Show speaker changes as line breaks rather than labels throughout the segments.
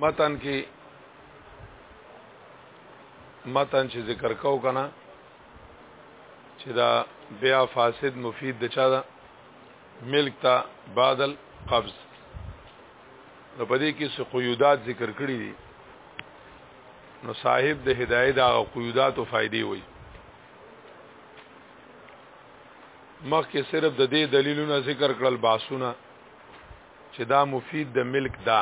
متن کې متن چې ذکر کو کنه چې دا بیا فاسد مفید د چا ده ملک تا بادل قبض نو پدې کې څه قیودات ذکر کړی دي نو صاحب د هدایت هغه قیودات او فائدې وي مخکې صرف د دې دلیلونه ذکر کړل باسونه چې دا مفید د ملک دا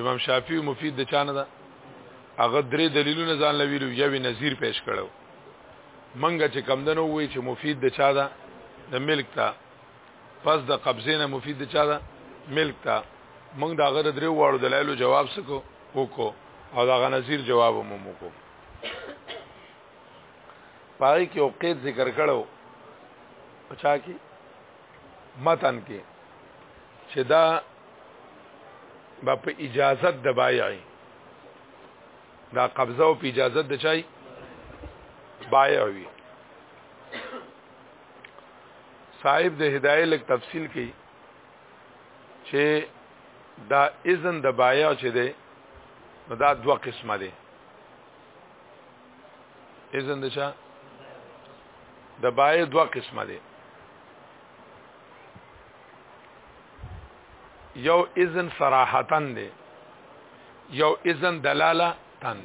امام شافعی مفید د چانه ده هغه درې دلیلونه ځان لویلو یوې نظیر پیش کړو منګه چې کمدنو وی چې مفید د چا ده د ملک ته پس د قبضې نه مفید د چا ده ملک ته منګ دا غره درې واړو دلایلو جواب سکو وکړو او دا غ نظیر جواب مو وکړو پای کې او قید ذکر کړو پچا کې متن کې چې دا با په اجازت د بایعي دا قبضه او په اجازت د چای بایع وي صاحب د هدايه لک تفصیل کوي چې دا اذن د بایع چې دی نو دا دوه قسمه دی اذن د چا د بایع دوه قسمه دی یو اذن صراحتن دی یو اذن دلاله تن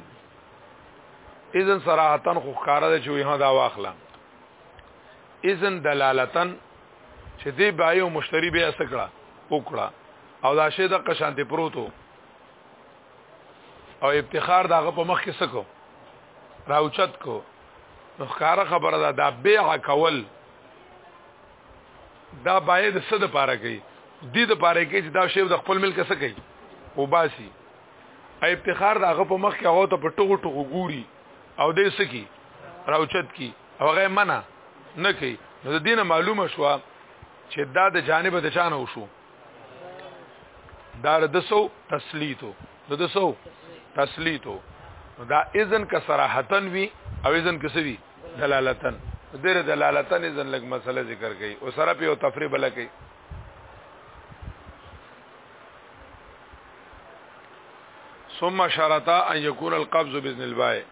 اذن صراحتن خو ښکارا دی چې وه دا واخلم اذن دلالتن چې دی بای او مشتری به اسکړه وکړه او دا شه د قشانته پروتو او افتخار داغه په مخ کې سکو راوچت کو نو ښکارا خبره ده دا بیع کول دا باید څه د پاره کوي د دې د پاره کې چې دا شی د خپل ملک څخه کوي او باسي ای افتخار داغه په مخ کې هغه ته په ټغو ټغو ګوري او دې سکی راوچت کی او هغه منع نه کوي نو د دینه معلومه شو چې دا د جانب د چانه وشو دا د سو تسلیتو د د سو تسلیتو دا اذن کا صراحتن وی او اذن کسوی دلالتن دیر دلالتن ځن لګ مسله ذکر کړي او سره په تفریح بل کړي ثم شرطا ان يكون القبض باذن البائع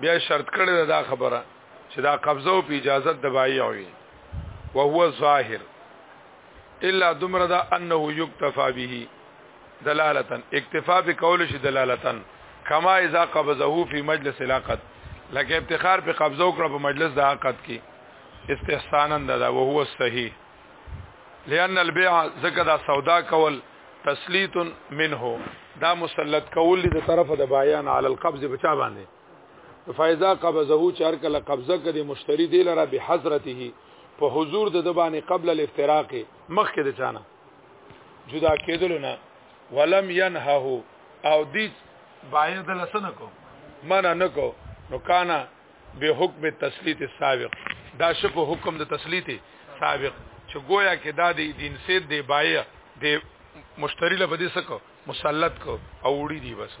بیا شرط کړی دا خبره چې دا قبضه او اجازه د بایع وي وهو ظاهر الا دمر دا انه يكتفى به دلالتن اکتفا به کول شي دلالتن کما اذا قبضه فی مجلس العقد لکه افتخار په قبضه وکړه په مجلس د عقد کې استحسانا دا او هو صحیح لئن البيع زکه دا سودا کول تسلیت منه دا مسلط کول دي طرف د بیان علی القبض بچا باندې فایزا قبضه چار کله قبضه کړي مشتری دی لره به حضرته په حضور د دبانې قبل الافتراق مخکې د چانه جدا کېدل نه ولم ينهه او دې باید لسنه کو منع نکو نو کانا به حکم تسلیت سابق دا شپ حکم د تسلیت سابق چې گویا کې دا د دین سید دی بایه د مشتری له بدی سکو مسلط کو او وړي دی بس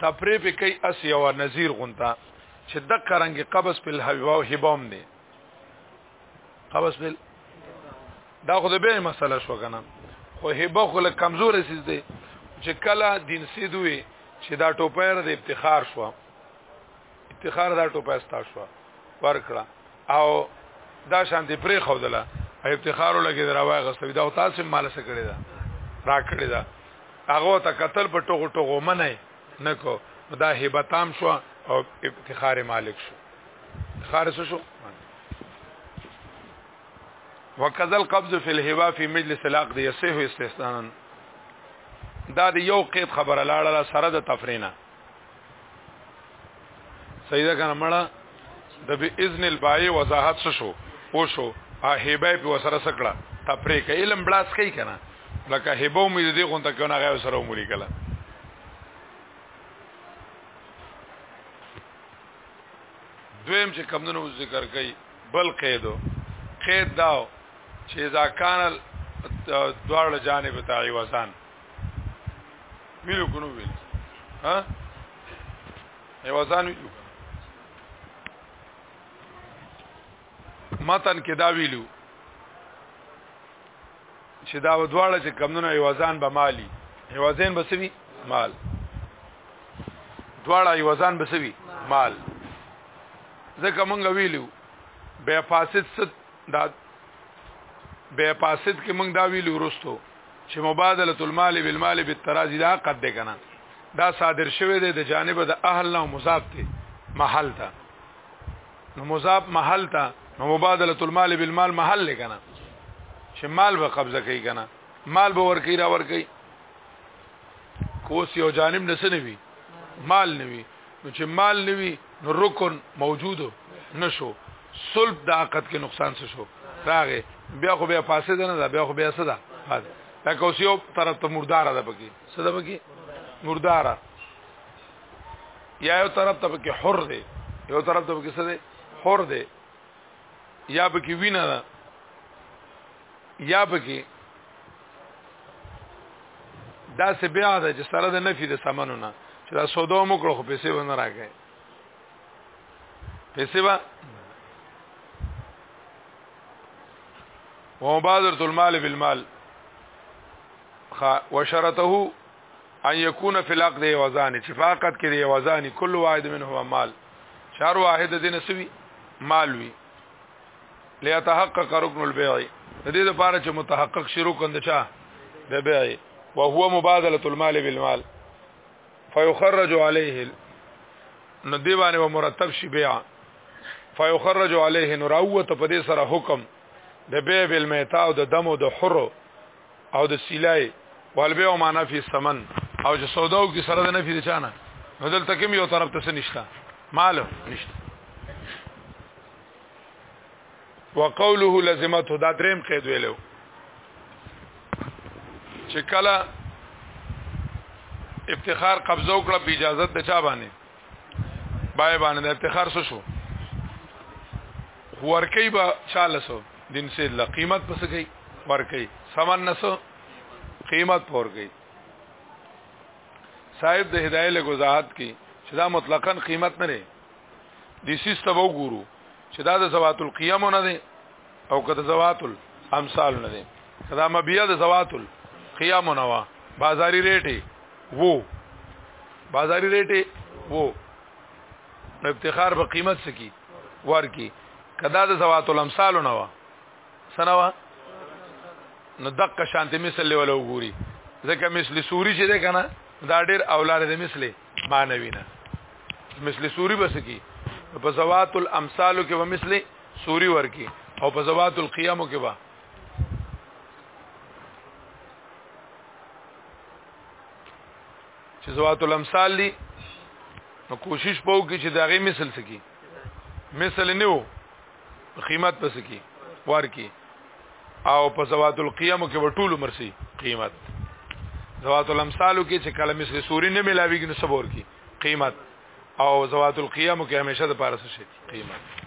تپری په کوي اس یو نذیر غونتا چې د کرنګ قبض په هوا او هبام دی قبض بل دا خو د به مسله شو کنه خو هبه خو له کمزور سیز دی چې کله دین سیدوي چې دا ټوپیر د افتخار شو افتخار دا ټوپه ستا شو ورکړه او دا شانتی پرې خودله افتخار لګي دراوای غسوي دا تاسو مال سره کړی دا را کړی دا هغه ته قتل په ټوغو ټوغو منه نکو دا هبتام شو او افتخار مالک شو افتخار شو وکذا القبض فی الهوا فی مجلس العقد یصح استثناء دا د یو قید خبره لاړه سره د تفرینا صحیح ده کنه مړه د به اذن البای وضاحت څه شو او شو هبه په وسره سکړه تپری ک علم بلاس کوي کنه لکه هبه امید دې غونته کنه غو سره عمرې کله دویم چې کمندونو ذکر کوي بل قیدو قید داو چې اذا کان دوړ جانب تعیوسان ميلو کنو ویل ها ایوازان ویلو متن کې دا ویلو چې دا ودواړه چې کمونه ایوازان به مالی ایوازین بسوي مال دواړه ایوازان بسوي مال ځکه مونږ ویلو بے فاسد ست دا بے فاسد کې مونږ دا ویلو ورستو چې مبادله المال بالمال بالتراضي دا قد ده کنه دا صادر شوه دی د جانب د اهل نه مضاف ته محل ته نو مضاف محل ته نو مبادله المال بالمال محل لګنه چې مال به قبضه کوي کنه مال به ور کوي را ور کوي کوس یو جانب نسنوي مال نوي نو چې مال نوي نو رکن موجود نشو صلب د عقد کې نقصان څه شو راغې بیا خو بیا فاسد نه ده بیا خو بیا څه ده فاسد دا کوس یو طرف ته مردار ده پکې څه ده پکې مردار یا یو طرف ته پکې حر دی یو طرف ته پکې څه دی حر دی یا پکې وینه ده یا پکې دا سه بیا ده چې سره د نفي د سمنو نه چې دا سودا مو کړو خو پیسې ونه راکې پیسې وا ومبادرت المال بالمال وشرطه ان يكون في العقد وزان چې فقط کې دی وزن كل واحد منهما مال شهر واحد دین سوي مال وي ليتحقق ركن البيع د دې لپاره چې متحقق شروع کند چا د بيع او هو مبادله المال بالمال فيخرج عليه نو دی باندې و مرتب شي بيع فيخرج عليه نو راوته په دې سره حکم د بيع بالميتا او د دم او د حر او د سیلای والبه او معنا فی سمن او چې سوداو کې سره د نفی د چانه نو دلته کوم یو طرف ته نشته مال نشته وقوله لزمته دا دریم قید ویلو چې کله افتخار قبضه وکړه په اجازه د چا باندې بای باندې د افتخار څه شو ورکی با چاله سو دین سید لا قیمت پس گئی ورکی سامان نسو قیمت پور گئی صاحب د هدايه له وضاحت کې چې دا مطلقاً قیمت نه لري د سیستم وګورو چې دا د زوات القیام نه دي او کده زوات الامثال نه دي دا مبیا د زوات القیام نه وا بازاري ریټ وو بازاري ریټ وو نو افتخار په قیمت سکی ورکی کدا د زوات الامثال نه وا سنوا نو دقه شانتی مثل له ولو ګوري ځکه مثل سوري چې ده کنه دا ډیر اولاد د مثل مانوي نه مثل سوري بس کی په زوات الامثال کې و مثل سوري ورکی او په زوات القيامو کې وا چې زوات الامثال دي نو کوشش پوه کی چې داغه مثل سکی مثل نه وو قیمت پس کی ور کی او په زوات القیام کې وټول مرسي قیمت زوات الامثال کې چې کله مثل سوري نه ملاويږي نو صبر کی قیمت او زوات القیام کې همیشه د پارس شي قیمت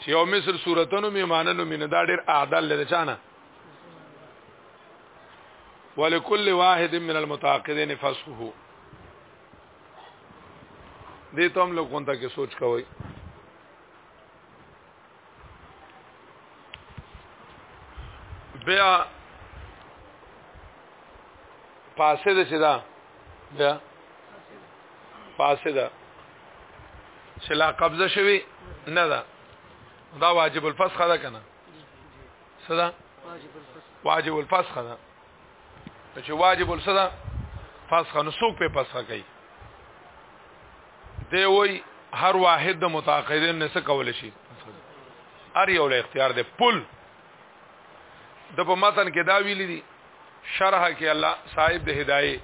چې یو مصر صورتونو می ماننو مینه دا ډیر اعدل لري چانه ولکل واحد من المتعاقدين فسخه دې ته هم لوګون ته کې سوچ کوی بیا فاسد چې دا دا فاسده چې لا قبضه شوی نه ده دا واجب الفسخ ده کنه صدا واجب الفسخ ده چې واجب الصدا فسخ نو څوک په فسخ کوي دی وای هر واحد د متعاقدین نه څه کول شي ار یو له اختیار دی پل د په متن کې دا ویل دي شرح کې الله صاحب د هدايه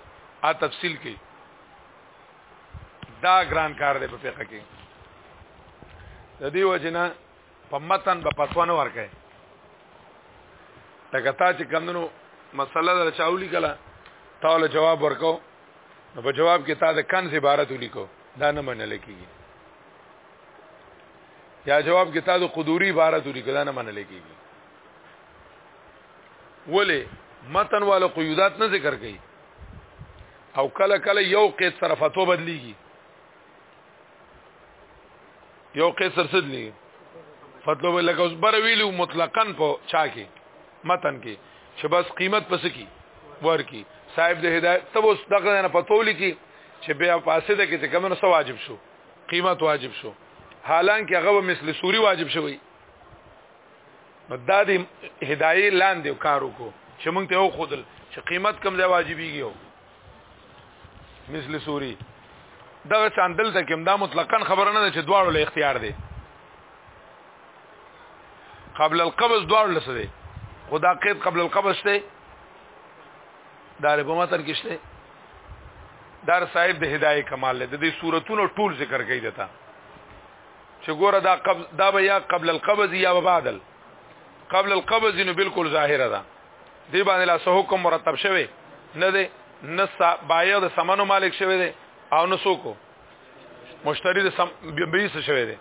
ا تفصیل کې دا ګران کار دی په فقہ کې د دې وجنه په متن په پتوانه ورکه لکه تا چې کمندونو مسله در چاولي کله تاول جواب ورکو نو په جواب کې تا د کنز عبارت ولیکو دا نه منل کیږي یا جواب کې تا د قدوري عبارت ولیکل نه منل کېږي ولی متن والا قیودات نه ذکر کړي او کله کله یو قید سره فتوا بدلیږي یو قید سره بدلیږي فتوا به لکه اوس بر ویلو مطلقاً په چا کې متن کې چې بس قیمت پس کی ورکی صاحب د هدایت تب اوس دغه نه پتولی کی چې بیا پاسه ده کې چې کومه سو واجب شو قیمت واجب شو حالانکه هغه مثل سوري واجب شوی نو دا د هدايه لاندې کار وکړو چې موږ ته یو خودل چې قیمت کم ځای واجبېږي او مثل سوري دغه چاندل ته کوم دا مطلقاً خبره نه ده چې دواړو له اختیار دی قبل القبض دواړو لسه دی خدا قید قبل القبض ته دا په متن کې شته دار صاحب د هدايه کمال له دې صورتونو ټول ذکر کوي دتا چې ګوره دا قبض دا به یا قبل القبض یا بعدل قبل القبض نو بالکل ظاهره ده دی باندې لا سه حکم مرتب شوی نه دی نه بایع د سمنو مالک شوی دی او نه سوکو مشتری د سم بیس شوی دی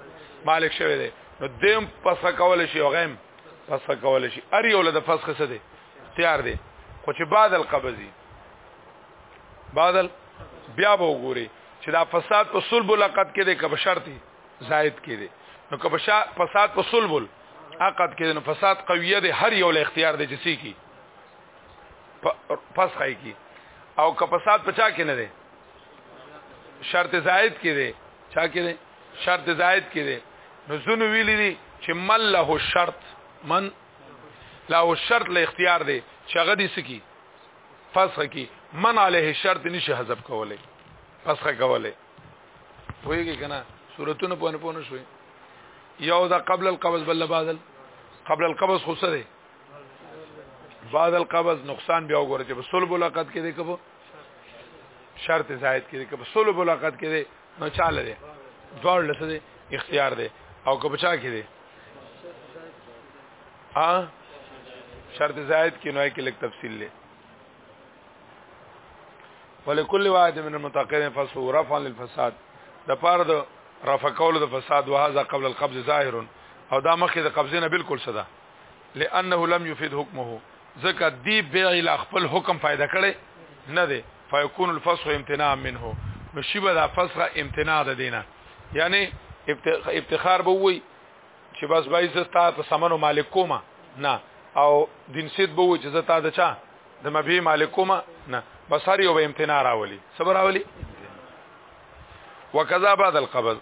مالک شوی دی نو دیم پس کول شي او غیم پس کول شي ار یو له فسخ څه دی اختیار دی خو چې بعد القبضی بعد بیا به وګوري چې دا فساد په صلب لقد کې دی که په شرط زائد کې دی نو که فساد په صلب عقد کې نو فساد قویه دی هر یو له اختیار دی چې سی کی پس خای کی او که فساد پچا کې نه دی شرط زائد کې دی چا کې دی شرط زائد کې دی نو زنو ویلی دي چې مل له شرط من لا او شرط له اختیار دی چې هغه دې سکی فسخ کی من علیه شرط نشي حذف کولای فسخ کولای ویږي کنه صورتونه په پونه شوي یو دا قبل القبض بل بعد قبل القبض خو سره بعد القبض نقصان بیا وګوره چې صلب العقد کې دی کبو شرط زائد کې دی کبو صلب العقد کې دی نو چاله دی دوړ لسه دی اختیار دی او که بچا کې دی ا شرط زائد کې نوې کې لک تفصیل لې ولکل واحد من المتقین فسو رفعا للفساد د پاره د رفع کول د فساد وهذا قبل القبض ظاهر او دا مخکې د قبضې نه بالکل صدا لانه لم يفيد حكمه ځکه دی بيع لا خپل حکم فائدہ کړي نه دی فيكون الفسخ امتناع منه نو شی به دا فسخ امتناع ده دینه یعنی افتخار به وي چې بس بای زستا ته سمنو مالک کومه نه او دینسیت به وي چې زتا د چا د مبي مالک کومه نه بس هر یو به امتناع راولي صبر راولي وکذا بعد القبض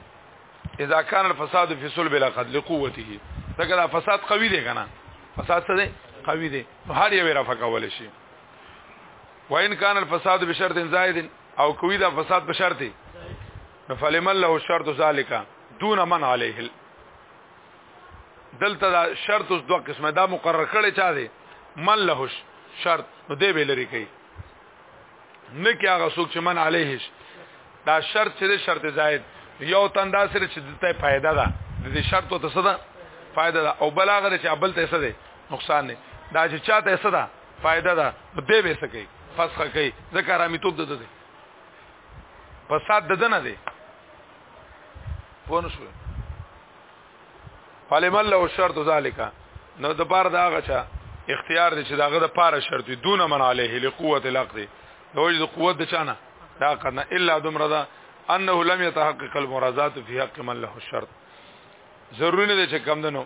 اذا كان الفساد في صلب الاخذ لقوته ځکه دا فساد قوي دی کنه فساد څه دی قوي دی نو هر یو رفع کول شي وان كان الفساد بشرط زائد او کوي دا فساد په شرط دی نو فلمن له شرط ذالک دون من عليه دلته دا شرط اوس دوه قسمه دا مقرر کړي چا دی من له شرط نو دی به لري کوي نه کې هغه څوک چې من علیه شي دا شرط چې شرط زائد یو تن دا سره چې دته فائدہ ده د دې شرط ته څه ده فائدہ ده او بل هغه چې ابل ته څه ده نقصان نه دا چې چاته څه ده فائدہ ده دې به څه کوي فسخه کوي ذکر امي توپ ده ده فساد ده نه ده پونه شو فلم الله شرط ذالک نو د پاره دا غچا اختیار دي چې داغه د پاره شرط وي دون من علیه لقوت العقد دوی د قوت د چانه دا کنه الا دمر دا انه لم يتحقق المرازات في حق من له الشرط ضروري نه دي چې کم دنو